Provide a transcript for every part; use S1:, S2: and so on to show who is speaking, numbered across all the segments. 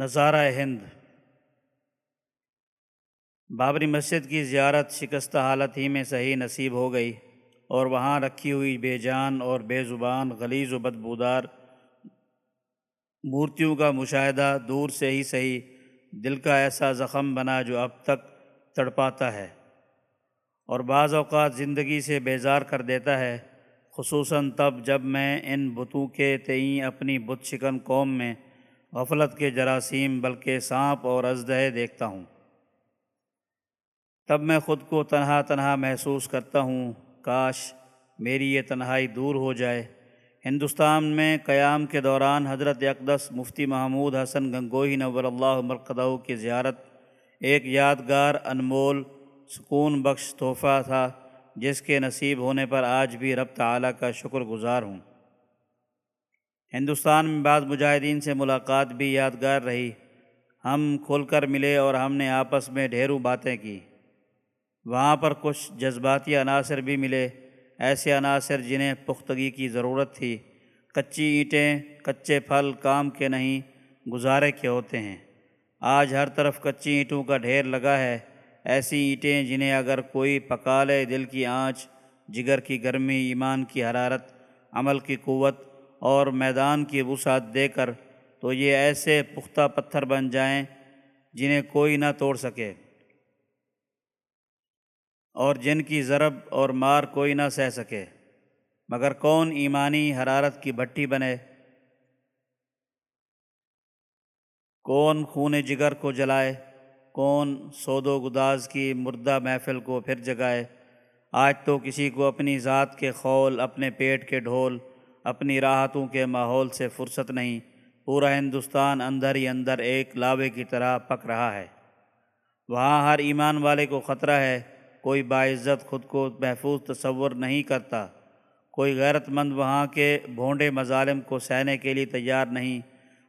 S1: نظارہ ہند۔ بابری مسجد کی زیارت شکستہ حالت ہی میں صحیح نصیب ہو گئی اور وہاں رکھی ہوئی بے جان اور بے زبان غلیظ و بدبودار مورتیوں کا مشاہدہ دور سے ہی صحیح دل کا ایسا زخم بنا جو اب تک تڑپاتا ہے اور بعض اوقات زندگی سے بیزار کر دیتا ہے، خصوصاً تب جب میں ان بتوں کے تئیں اپنی بت شکن قوم میں غفلت کے جراثیم بلکہ سانپ اور ازدہے دیکھتا ہوں۔ تب میں خود کو تنہا تنہا محسوس کرتا ہوں، کاش میری یہ تنہائی دور ہو جائے۔ ہندوستان میں قیام کے دوران حضرت اقدس مفتی محمود حسن گنگوہی نور اللہ مرکدہ کی زیارت، ایک یادگار، انمول، سکون بخش تحفہ تھا، جس کے نصیب ہونے پر آج بھی رب تعلیٰ کا شکر گزار ہوں۔ ہندوستان میں بعض مجاہدین سے ملاقات بھی یادگار رہی۔ ہم کھل کر ملے اور ہم نے آپس میں ڈھیروں باتیں کی۔ وہاں پر کچھ جذباتی عناصر بھی ملے۔ ایسے عناصر جنہیں پختگی کی ضرورت تھی۔ کچی اینٹیں، کچے پھل کام کے نہیں، گزارے کے ہوتے ہیں۔ آج ہر طرف کچی اینٹوں کا ڈھیر لگا ہے۔ ایسی اینٹیں جنہیں اگر کوئی پکا لے دل کی آنچ، جگر کی گرمی، ایمان کی حرارت، عمل کی قوت اور میدان کی وسعت دے کر تو یہ ایسے پختہ پتھر بن جائیں جنہیں کوئی نہ توڑ سکے۔ اور جن کی ضرب اور مار کوئی نہ سہ سکے۔ مگر کون ایمانی حرارت کی بھٹی بنے؟ کون خون جگر کو جلائے؟ کون سود و گداز کی مردہ محفل کو پھر جگائے؟ آج تو کسی کو اپنی ذات کے خول، اپنے پیٹ کے ڈھول اپنی راحتوں کے ماحول سے فرصت نہیں، پورا ہندوستان اندر ہی اندر ایک لاوے کی طرح پک رہا ہے۔ وہاں ہر ایمان والے کو خطرہ ہے، کوئی باعزت خود کو محفوظ تصور نہیں کرتا۔ کوئی غیرت مند وہاں کے بھونڈے مظالم کو سہنے کے لیے تیار نہیں۔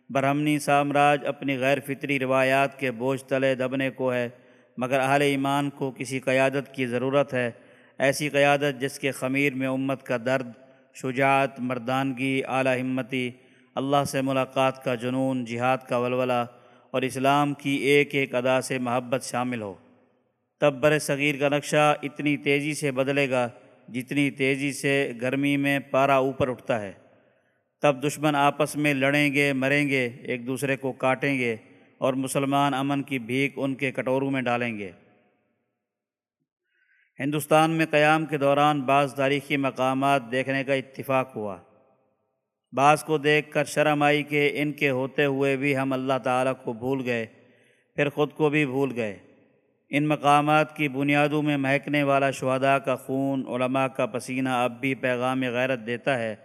S1: برہمنی سامراج اپنی غیر فطری روایات کے بوجھ تلے دبنے کو ہے، مگر اہل ایمان کو کسی قیادت کی ضرورت ہے۔ ایسی قیادت جس کے خمیر میں امت کا درد شجاعت، مردانگی، اعلیٰ ہمتی، اللہ سے ملاقات کا جنون، جہاد کا ولولہ اور اسلام کی ایک ایک ادا سے محبت شامل ہو۔ تب بر صغیر کا نقشہ اتنی تیزی سے بدلے گا جتنی تیزی سے گرمی میں پارا اوپر اٹھتا ہے۔ تب دشمن آپس میں لڑیں گے، مریں گے، ایک دوسرے کو کاٹیں گے اور مسلمان امن کی بھیک ان کے کٹوروں میں ڈالیں گے۔ ہندوستان میں قیام کے دوران بعض تاریخی مقامات دیکھنے کا اتفاق ہوا۔ بعض کو دیکھ کر شرم آئی کہ ان کے ہوتے ہوئے بھی ہم اللہ تعالیٰ کو بھول گئے، پھر خود کو بھی بھول گئے۔ ان مقامات کی بنیادوں میں مہکنے والا شہداء کا خون علماء کا پسینہ اب بھی پیغام غیرت دیتا ہے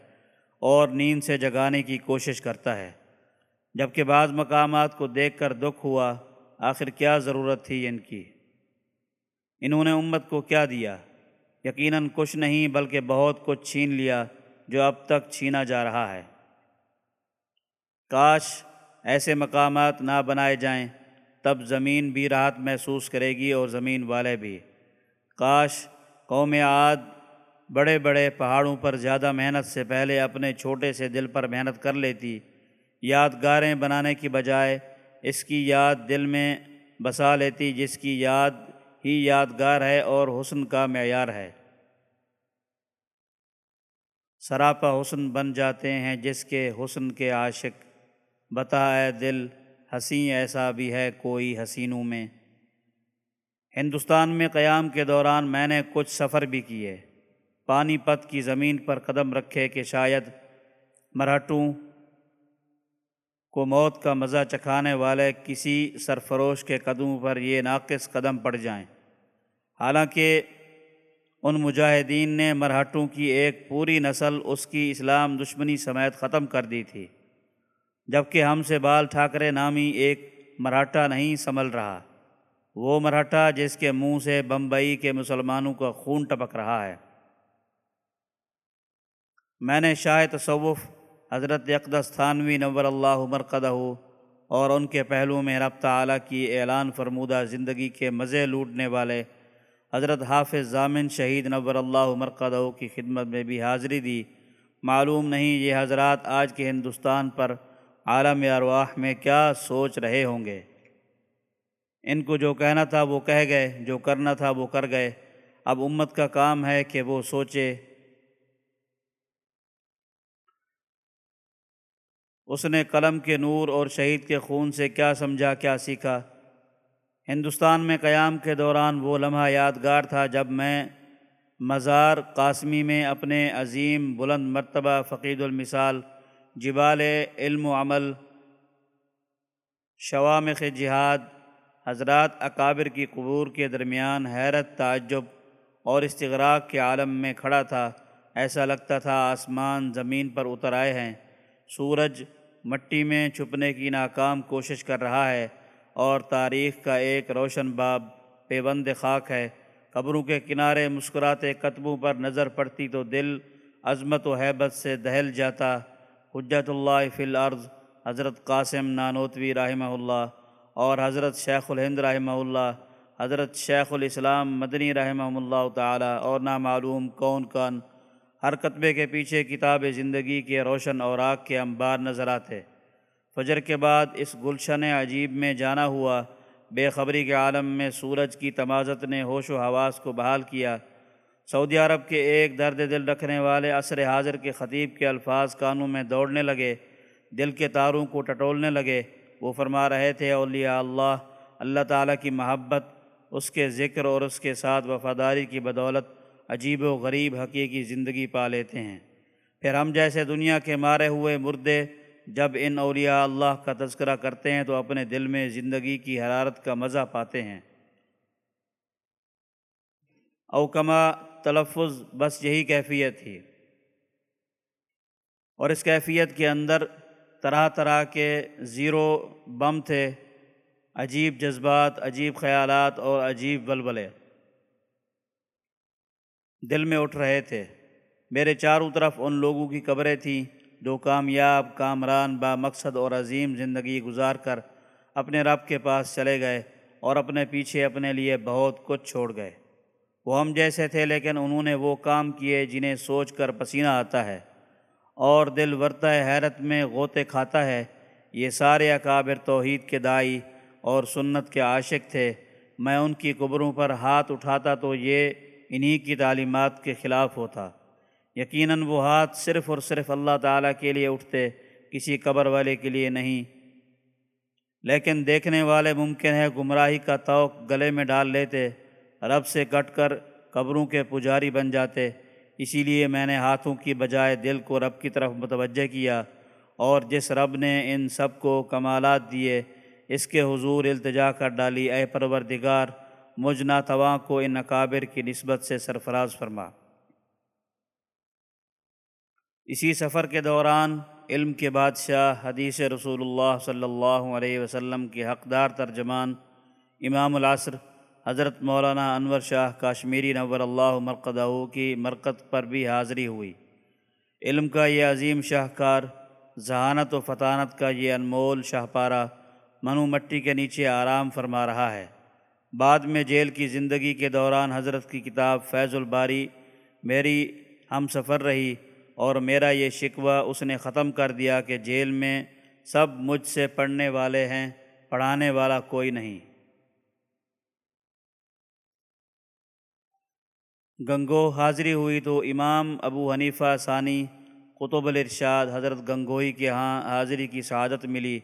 S1: اور نیند سے جگانے کی کوشش کرتا ہے۔ جبکہ بعض مقامات کو دیکھ کر دکھ ہوا، آخر کیا ضرورت تھی ان کی؟ انہوں نے امت کو کیا دیا؟ یقیناً کچھ نہیں بلکہ بہت کچھ چھین لیا جو اب تک چھینا جا رہا ہے۔ کاش ایسے مقامات نہ بنائے جائیں، تب زمین بھی راحت محسوس کرے گی اور زمین والے بھی۔ کاش قوم عاد بڑے بڑے پہاڑوں پر زیادہ محنت سے پہلے اپنے چھوٹے سے دل پر محنت کر لیتی۔ یادگاریں بنانے کی بجائے اس کی یاد دل میں بسا لیتی، جس کی یاد ہی یادگار ہے اور حسن کا معیار ہے۔ سراپا حسن بن جاتے ہیں جس کے حسن کے عاشق بتا اے دل حسین ایسا بھی ہے کوئی حسینوں میں۔ ہندوستان میں قیام کے دوران میں نے کچھ سفر بھی کیے۔ پانی پت کی زمین پر قدم رکھے کہ شاید مرہٹوں کو موت کا مزہ چکھانے والے کسی سرفروش کے قدم پر یہ ناقص قدم پڑ جائیں۔ حالانکہ ان مجاہدین نے مرہٹوں کی ایک پوری نسل اس کی اسلام دشمنی سمیت ختم کر دی تھی، جبکہ ہم سے بال ٹھاکرے نامی ایک مراٹھا نہیں سنبھل رہا۔ وہ مراٹھا جس کے منہ سے بمبئی کے مسلمانوں کا خون ٹپک رہا ہے۔ میں نے شاہ تصوف حضرت اقدس تھانوی نور اللہ مرقدہ اور ان کے پہلو میں رب تعلیٰ کی اعلان فرمودہ زندگی کے مزے لوٹنے والے حضرت حافظ ضامن شہید نور اللہ مرقدہ کی خدمت میں بھی حاضری دی۔ معلوم نہیں یہ حضرات آج کے ہندوستان پر عالم ارواح میں کیا سوچ رہے ہوں گے۔ ان کو جو کہنا تھا وہ کہہ گئے، جو کرنا تھا وہ کر گئے۔ اب امت کا کام ہے کہ وہ سوچے۔ اس نے قلم کے نور اور شہید کے خون سے کیا سمجھا، کیا سیکھا؟ ہندوستان میں قیام کے دوران وہ لمحہ یادگار تھا جب میں مزار قاسمی میں اپنے عظیم بلند مرتبہ فقید المثال جبال علم و عمل شوامخ جہاد، حضرات اکابر کی قبور کے درمیان حیرت، تعجب اور استغراق کے عالم میں کھڑا تھا۔ ایسا لگتا تھا آسمان زمین پر اتر آئے ہیں۔ سورج مٹی میں چھپنے کی ناکام کوشش کر رہا ہے اور تاریخ کا ایک روشن باب پیوند خاک ہے۔ قبروں کے کنارے مسکراتے کتبوں پر نظر پڑتی تو دل عظمت و حیبت سے دہل جاتا۔ حجت اللہ فی الارض، حضرت قاسم نانوتوی رحمہ اللہ اور حضرت شیخ الہند رحمہ اللہ، حضرت شیخ الاسلام مدنی رحمہ اللہ تعالی اور نامعلوم کون کون ہر کتبے کے پیچھے کتاب زندگی کے روشن اور آگ کے انبار نظر آتے۔ فجر کے بعد اس گلشن عجیب میں جانا ہوا، بے خبری کے عالم میں سورج کی تمازت نے ہوش و حواس کو بحال کیا۔ سعودی عرب کے ایک درد دل رکھنے والے عصر حاضر کے خطیب کے الفاظ کانوں میں دوڑنے لگے، دل کے تاروں کو ٹٹولنے لگے۔ وہ فرما رہے تھے، اولیاء اللہ اللہ تعالیٰ کی محبت، اس کے ذکر اور اس کے ساتھ وفاداری کی بدولت۔ عجیب و غریب حقیقی زندگی پا لیتے ہیں۔ پھر ہم جیسے دنیا کے مارے ہوئے مردے جب ان اولیاء اللہ کا تذکرہ کرتے ہیں تو اپنے دل میں زندگی کی حرارت کا مزہ پاتے ہیں۔ اوکما تلفظ بس یہی کیفیت تھی اور اس کیفیت کے اندر طرح طرح کے زیرو بم تھے، عجیب جذبات، عجیب خیالات اور عجیب بلبلے۔ دل میں اٹھ رہے تھے۔ میرے چاروں طرف ان لوگوں کی قبریں تھیں جو کامیاب، کامران، با مقصد اور عظیم زندگی گزار کر اپنے رب کے پاس چلے گئے اور اپنے پیچھے اپنے لیے بہت کچھ چھوڑ گئے۔ وہ ہم جیسے تھے لیکن انہوں نے وہ کام کیے جنہیں سوچ کر پسینہ آتا ہے۔ اور دل ورتا حیرت میں غوطے کھاتا ہے۔ یہ سارے اکابر توحید کے دائی اور سنت کے عاشق تھے۔ میں ان کی قبروں پر ہاتھ اٹھاتا تو یہ انہی کی تعلیمات کے خلاف ہوتا۔ یقیناً وہ ہاتھ صرف اور صرف اللہ تعالیٰ کے لیے اٹھتے، کسی قبر والے کے لیے نہیں۔ لیکن دیکھنے والے ممکن ہے گمراہی کا توق گلے میں ڈال لیتے، رب سے کٹ کر قبروں کے پجاری بن جاتے۔ اسی لیے میں نے ہاتھوں کی بجائے دل کو رب کی طرف متوجہ کیا اور جس رب نے ان سب کو کمالات دیے، اس کے حضور التجا کر ڈالی۔ اے پروردگار مجنا تواں کو ان اکابر کی نسبت سے سرفراز فرما۔ اسی سفر کے دوران علم کے بادشاہ حدیث رسول اللہ صلی اللہ علیہ وسلم کے حقدار ترجمان امام العصر حضرت مولانا انور شاہ کاشمیری نور اللہ مرقدہ کی مرکت پر بھی حاضری ہوئی۔ علم کا یہ عظیم شاہکار، ذہانت و فطانت کا یہ انمول شاہ پارہ منو مٹی کے نیچے آرام فرما رہا ہے۔ بعد میں جیل کی زندگی کے دوران حضرت کی کتاب فیض الباری میری ہم سفر رہی اور میرا یہ شکوہ اس نے ختم کر دیا کہ جیل میں سب مجھ سے پڑھنے والے ہیں، پڑھانے والا کوئی نہیں۔ گنگو حاضری ہوئی تو امام ابو حنیفہ ثانی قطب الارشاد حضرت گنگوئی کے ہاں حاضری کی سعادت ملی۔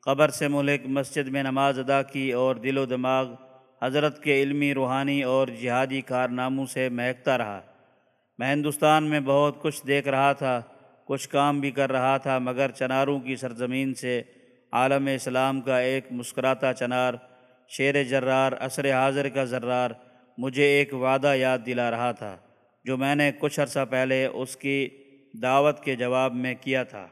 S1: قبر سے ملک مسجد میں نماز ادا کی اور دل و دماغ حضرت کے علمی، روحانی اور جہادی کارناموں سے مہکتا رہا۔ میں ہندوستان میں بہت کچھ دیکھ رہا تھا، کچھ کام بھی کر رہا تھا، مگر چناروں کی سرزمین سے عالم اسلام کا ایک مسکراتا چنار، شیر جرار، عصر حاضر کا ذرار مجھے ایک وعدہ یاد دلا رہا تھا، جو میں نے کچھ عرصہ پہلے اس کی دعوت کے جواب میں کیا تھا۔